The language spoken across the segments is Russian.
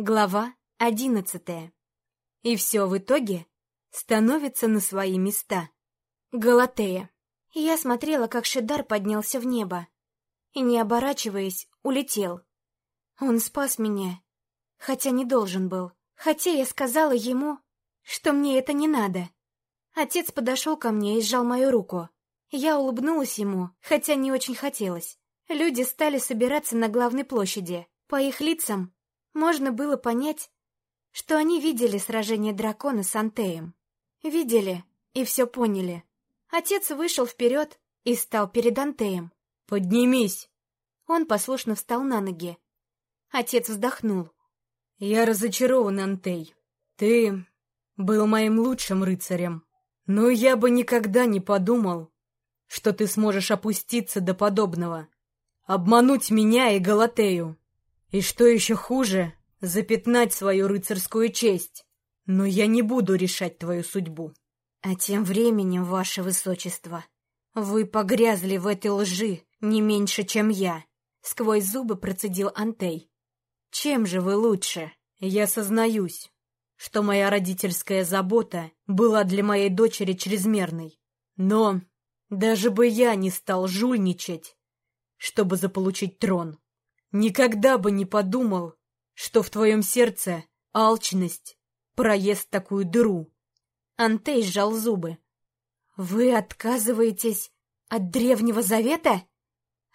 Глава одиннадцатая. И все в итоге становится на свои места. Галатея. Я смотрела, как Шидар поднялся в небо. И, не оборачиваясь, улетел. Он спас меня. Хотя не должен был. Хотя я сказала ему, что мне это не надо. Отец подошел ко мне и сжал мою руку. Я улыбнулась ему, хотя не очень хотелось. Люди стали собираться на главной площади. По их лицам можно было понять, что они видели сражение дракона с Антеем. Видели и все поняли. Отец вышел вперед и стал перед Антеем. «Поднимись!» Он послушно встал на ноги. Отец вздохнул. «Я разочарован, Антей. Ты был моим лучшим рыцарем. Но я бы никогда не подумал, что ты сможешь опуститься до подобного. Обмануть меня и Галатею. И что еще хуже, запятнать свою рыцарскую честь. Но я не буду решать твою судьбу. А тем временем, ваше высочество, вы погрязли в этой лжи не меньше, чем я. Сквозь зубы процедил Антей. Чем же вы лучше? Я сознаюсь, что моя родительская забота была для моей дочери чрезмерной. Но даже бы я не стал жульничать, чтобы заполучить трон. Никогда бы не подумал, что в твоем сердце алчность проест такую дыру. Антей сжал зубы. Вы отказываетесь от Древнего Завета?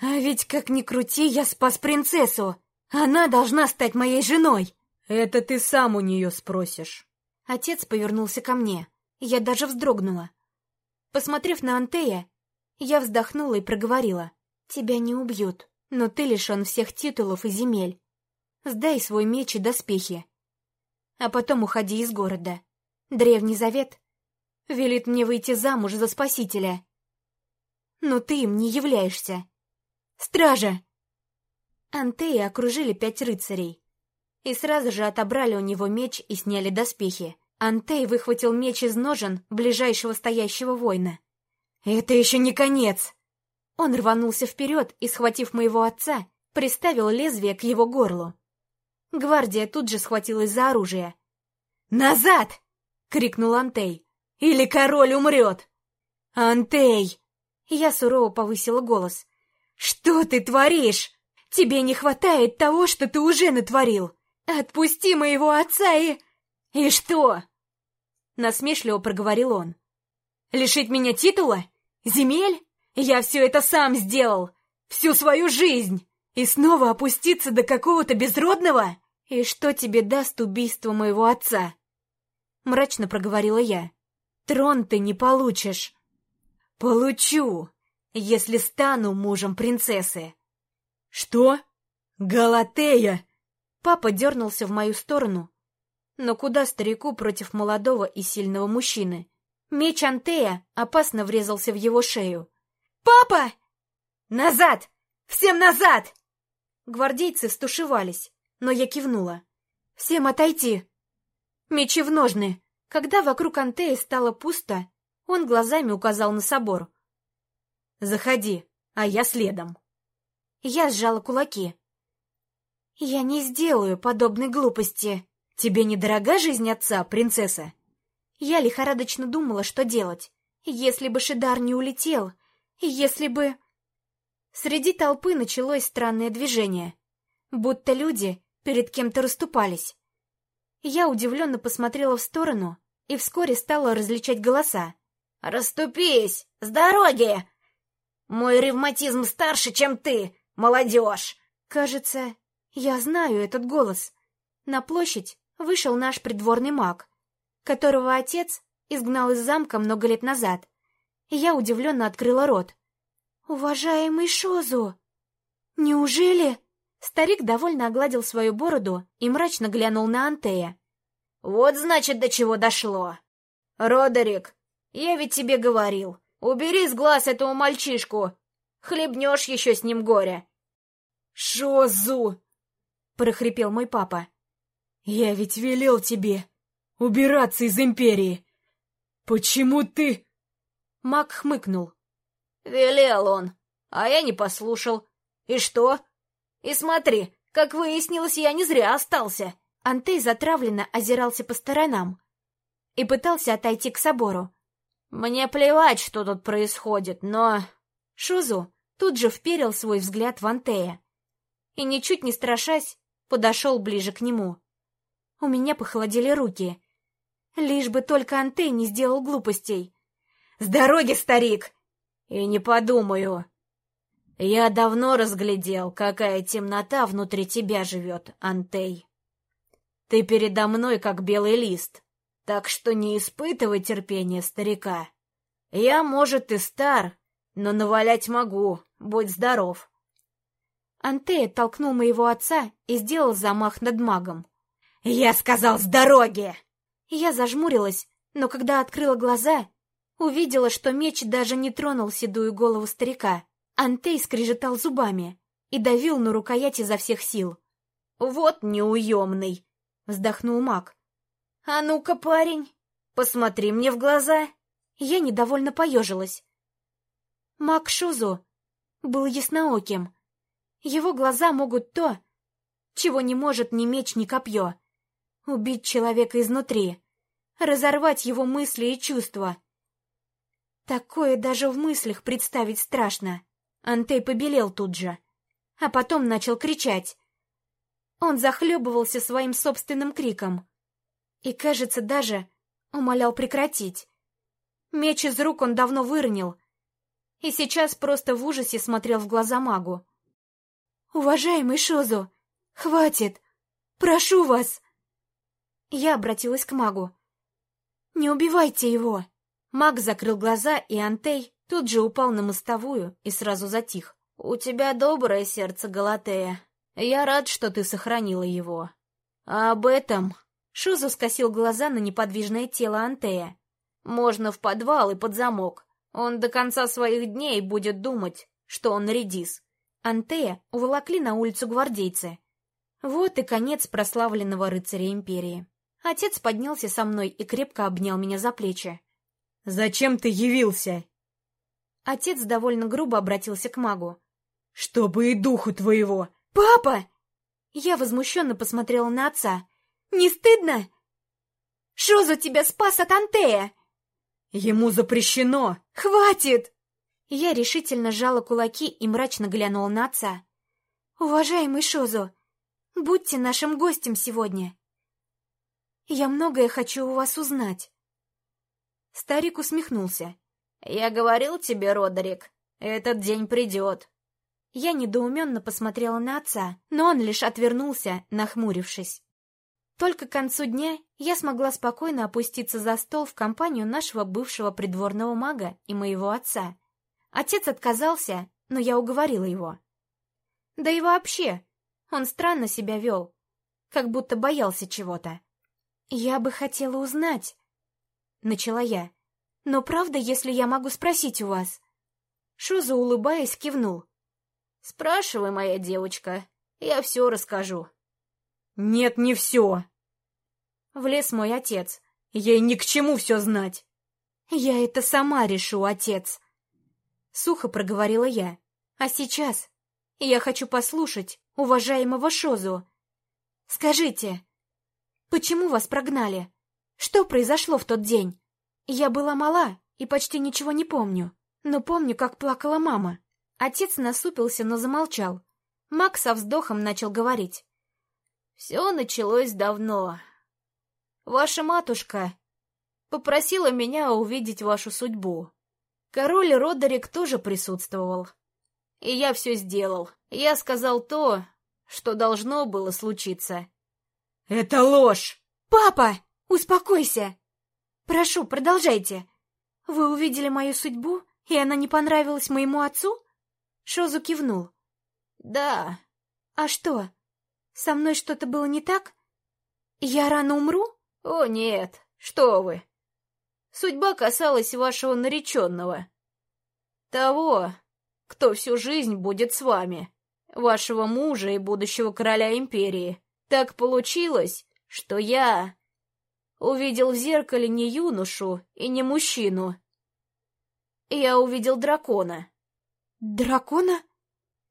А ведь, как ни крути, я спас принцессу. Она должна стать моей женой. Это ты сам у нее спросишь. Отец повернулся ко мне. Я даже вздрогнула. Посмотрев на Антея, я вздохнула и проговорила. Тебя не убьют но ты лишен всех титулов и земель. Сдай свой меч и доспехи. А потом уходи из города. Древний Завет велит мне выйти замуж за Спасителя. Но ты им не являешься. Стража!» Антеи окружили пять рыцарей. И сразу же отобрали у него меч и сняли доспехи. Антей выхватил меч из ножен ближайшего стоящего воина. «Это еще не конец!» Он рванулся вперед и, схватив моего отца, приставил лезвие к его горлу. Гвардия тут же схватилась за оружие. «Назад!» — крикнул Антей. «Или король умрет!» «Антей!» Я сурово повысила голос. «Что ты творишь? Тебе не хватает того, что ты уже натворил! Отпусти моего отца и...» «И что?» Насмешливо проговорил он. «Лишить меня титула? Земель? Я все это сам сделал! Всю свою жизнь! И снова опуститься до какого-то безродного? И что тебе даст убийство моего отца?» Мрачно проговорила я. «Трон ты не получишь». «Получу, если стану мужем принцессы». «Что? Галатея?» Папа дернулся в мою сторону. Но куда старику против молодого и сильного мужчины? Меч Антея опасно врезался в его шею. «Папа!» «Назад! Всем назад!» Гвардейцы стушевались, но я кивнула. «Всем отойти!» Мечи в ножны. Когда вокруг Антеи стало пусто, он глазами указал на собор. «Заходи, а я следом». Я сжала кулаки. «Я не сделаю подобной глупости. Тебе недорога жизнь отца, принцесса?» Я лихорадочно думала, что делать. Если бы Шидар не улетел, если бы... Среди толпы началось странное движение, будто люди перед кем-то расступались. Я удивленно посмотрела в сторону и вскоре стала различать голоса. «Раступись! С дороги! Мой ревматизм старше, чем ты, молодежь!» Кажется, я знаю этот голос. На площадь вышел наш придворный маг, которого отец изгнал из замка много лет назад. Я удивленно открыла рот. «Уважаемый Шозу! Неужели...» Старик довольно огладил свою бороду и мрачно глянул на Антея. «Вот, значит, до чего дошло. Родерик, я ведь тебе говорил, убери с глаз этого мальчишку, хлебнешь еще с ним горе». «Шозу!» — прохрипел мой папа. «Я ведь велел тебе убираться из Империи. Почему ты...» Мак хмыкнул. Велел он, а я не послушал. И что? И смотри, как выяснилось, я не зря остался. Антей затравленно озирался по сторонам и пытался отойти к собору. «Мне плевать, что тут происходит, но...» Шузу тут же вперил свой взгляд в Антея и, ничуть не страшась, подошел ближе к нему. У меня похолодели руки. Лишь бы только Антей не сделал глупостей. «С дороги, старик!» «И не подумаю. Я давно разглядел, какая темнота внутри тебя живет, Антей. Ты передо мной, как белый лист, так что не испытывай терпения старика. Я, может, и стар, но навалять могу, будь здоров. Антея толкнул моего отца и сделал замах над магом. «Я сказал с дороги!» Я зажмурилась, но когда открыла глаза, увидела, что меч даже не тронул седую голову старика. Антей скрежетал зубами и давил на рукоять изо всех сил. «Вот неуемный!» — вздохнул маг. «А ну-ка, парень, посмотри мне в глаза!» Я недовольно поежилась. Маг Шузу был яснооким. Его глаза могут то, чего не может ни меч, ни копье. Убить человека изнутри, разорвать его мысли и чувства. Такое даже в мыслях представить страшно. Антей побелел тут же, а потом начал кричать. Он захлебывался своим собственным криком и, кажется, даже умолял прекратить. Меч из рук он давно выронил и сейчас просто в ужасе смотрел в глаза магу. «Уважаемый Шозу, хватит! Прошу вас!» Я обратилась к магу. «Не убивайте его!» Маг закрыл глаза, и Антей тут же упал на мостовую и сразу затих. «У тебя доброе сердце, Галатея. Я рад, что ты сохранила его. А об этом...» Шузу скосил глаза на неподвижное тело Антея. «Можно в подвал и под замок. Он до конца своих дней будет думать, что он редис. Антея уволокли на улицу гвардейцы. Вот и конец прославленного рыцаря империи. Отец поднялся со мной и крепко обнял меня за плечи. «Зачем ты явился?» Отец довольно грубо обратился к магу. «Чтобы и духу твоего!» «Папа!» Я возмущенно посмотрела на отца. «Не стыдно? За тебя спас от Антея?» «Ему запрещено!» «Хватит!» Я решительно сжала кулаки и мрачно глянула на отца. «Уважаемый Шозу, будьте нашим гостем сегодня. Я многое хочу у вас узнать». Старик усмехнулся. «Я говорил тебе, Родерик, этот день придет». Я недоуменно посмотрела на отца, но он лишь отвернулся, нахмурившись. Только к концу дня я смогла спокойно опуститься за стол в компанию нашего бывшего придворного мага и моего отца. Отец отказался, но я уговорила его. Да и вообще, он странно себя вел, как будто боялся чего-то. «Я бы хотела узнать», — начала я. «Но правда, если я могу спросить у вас?» Шуза, улыбаясь, кивнул. «Спрашивай, моя девочка, я все расскажу». «Нет, не все!» Влез мой отец. «Ей ни к чему все знать!» «Я это сама решу, отец!» Сухо проговорила я. «А сейчас я хочу послушать уважаемого Шозу. Скажите, почему вас прогнали? Что произошло в тот день? Я была мала и почти ничего не помню, но помню, как плакала мама». Отец насупился, но замолчал. Макс со вздохом начал говорить. Все началось давно. Ваша матушка попросила меня увидеть вашу судьбу. Король Родерик тоже присутствовал. И я все сделал. Я сказал то, что должно было случиться. «Это ложь!» «Папа, успокойся! Прошу, продолжайте. Вы увидели мою судьбу, и она не понравилась моему отцу?» Шозу кивнул. «Да». «А что, со мной что-то было не так? Я рано умру? О, нет, что вы. Судьба касалась вашего нареченного. Того, кто всю жизнь будет с вами. Вашего мужа и будущего короля империи. Так получилось, что я увидел в зеркале не юношу и не мужчину. Я увидел дракона. Дракона?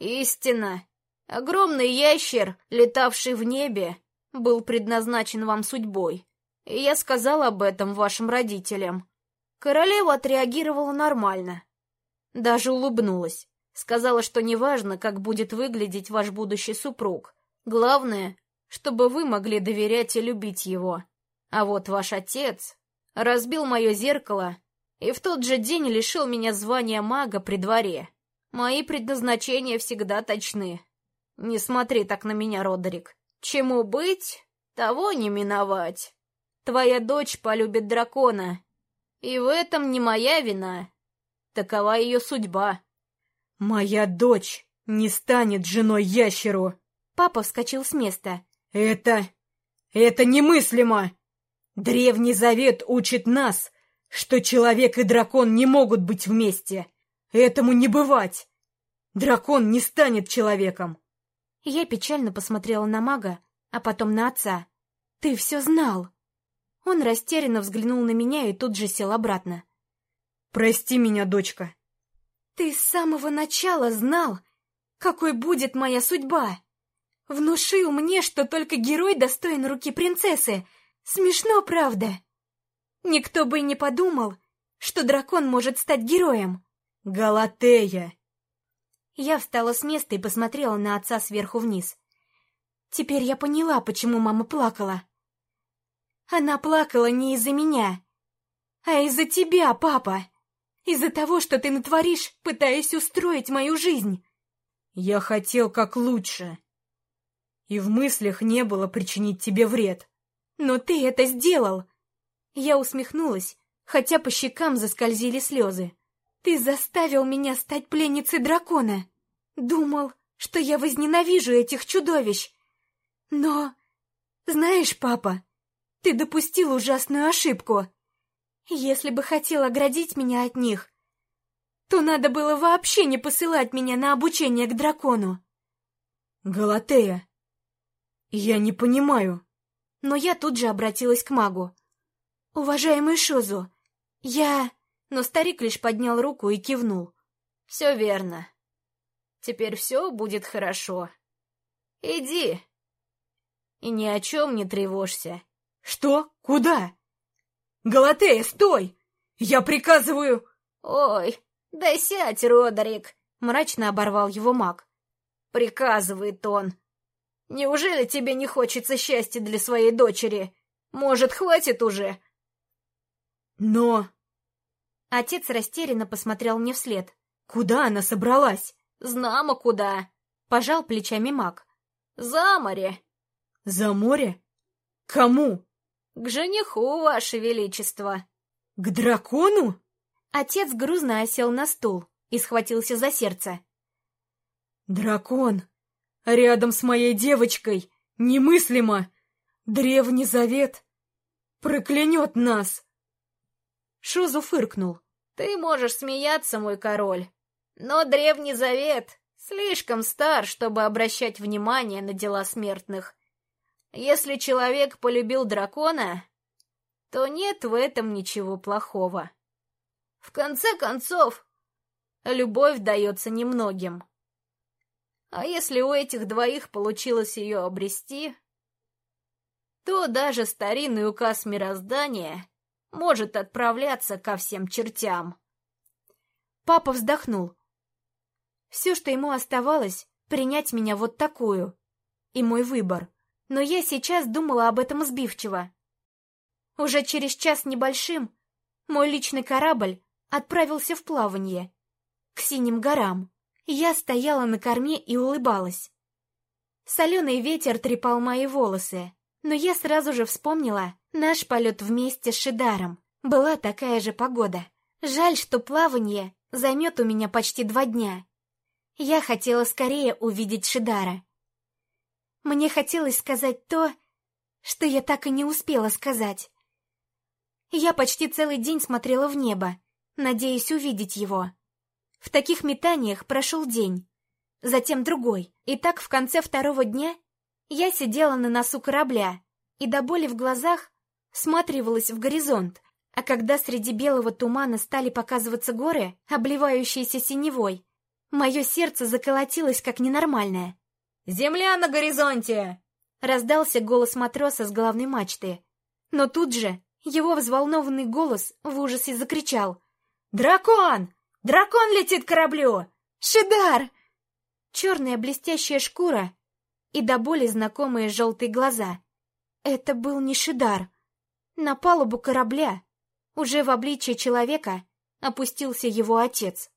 Истина. Огромный ящер, летавший в небе, был предназначен вам судьбой, и я сказал об этом вашим родителям. Королева отреагировала нормально. Даже улыбнулась. Сказала, что неважно, как будет выглядеть ваш будущий супруг. Главное, чтобы вы могли доверять и любить его. А вот ваш отец разбил мое зеркало и в тот же день лишил меня звания мага при дворе. Мои предназначения всегда точны. Не смотри так на меня, Родерик. Чему быть, того не миновать. Твоя дочь полюбит дракона, и в этом не моя вина. Такова ее судьба. Моя дочь не станет женой ящеру. Папа вскочил с места. Это... это немыслимо! Древний Завет учит нас, что человек и дракон не могут быть вместе. Этому не бывать. Дракон не станет человеком. Я печально посмотрела на мага, а потом на отца. «Ты все знал!» Он растерянно взглянул на меня и тут же сел обратно. «Прости меня, дочка!» «Ты с самого начала знал, какой будет моя судьба! Внушил мне, что только герой достоин руки принцессы, Смешно, правда? Никто бы и не подумал, что дракон может стать героем. Галатея! Я встала с места и посмотрела на отца сверху вниз. Теперь я поняла, почему мама плакала. Она плакала не из-за меня, а из-за тебя, папа. Из-за того, что ты натворишь, пытаясь устроить мою жизнь. Я хотел как лучше. И в мыслях не было причинить тебе вред. «Но ты это сделал!» Я усмехнулась, хотя по щекам заскользили слезы. «Ты заставил меня стать пленницей дракона! Думал, что я возненавижу этих чудовищ! Но... Знаешь, папа, ты допустил ужасную ошибку. Если бы хотел оградить меня от них, то надо было вообще не посылать меня на обучение к дракону. Галатея, я не понимаю но я тут же обратилась к магу. «Уважаемый Шузу, я...» Но старик лишь поднял руку и кивнул. «Все верно. Теперь все будет хорошо. Иди. И ни о чем не тревожься». «Что? Куда?» «Галатея, стой! Я приказываю...» «Ой, да сядь, Родерик!» — мрачно оборвал его маг. «Приказывает он. Неужели тебе не хочется счастья для своей дочери? Может, хватит уже?» «Но...» Отец растерянно посмотрел мне вслед. «Куда она собралась?» «Знамо куда!» — пожал плечами маг. «За море!» «За море? Кому?» «К жениху, ваше величество!» «К дракону?» Отец грузно осел на стул и схватился за сердце. «Дракон!» Рядом с моей девочкой немыслимо. Древний завет проклянет нас. Шузу фыркнул. Ты можешь смеяться, мой король, но Древний Завет слишком стар, чтобы обращать внимание на дела смертных. Если человек полюбил дракона, то нет в этом ничего плохого. В конце концов, любовь дается немногим. А если у этих двоих получилось ее обрести, то даже старинный указ мироздания может отправляться ко всем чертям. Папа вздохнул. Все, что ему оставалось, принять меня вот такую. И мой выбор. Но я сейчас думала об этом сбивчиво. Уже через час небольшим мой личный корабль отправился в плавание к Синим горам. Я стояла на корме и улыбалась. Соленый ветер трепал мои волосы, но я сразу же вспомнила наш полет вместе с Шидаром. Была такая же погода. Жаль, что плавание займет у меня почти два дня. Я хотела скорее увидеть Шидара. Мне хотелось сказать то, что я так и не успела сказать. Я почти целый день смотрела в небо, надеясь увидеть его. В таких метаниях прошел день, затем другой, и так в конце второго дня я сидела на носу корабля и до боли в глазах всматривалась в горизонт, а когда среди белого тумана стали показываться горы, обливающиеся синевой, мое сердце заколотилось как ненормальное. «Земля на горизонте!» — Раздался голос матроса с головной мачты. Но тут же его взволнованный голос в ужасе закричал. «Дракон! Дракон летит к кораблю! Шидар!» Черная блестящая шкура и до боли знакомые желтые глаза. Это был не Шидар. На палубу корабля, уже в обличье человека, опустился его отец.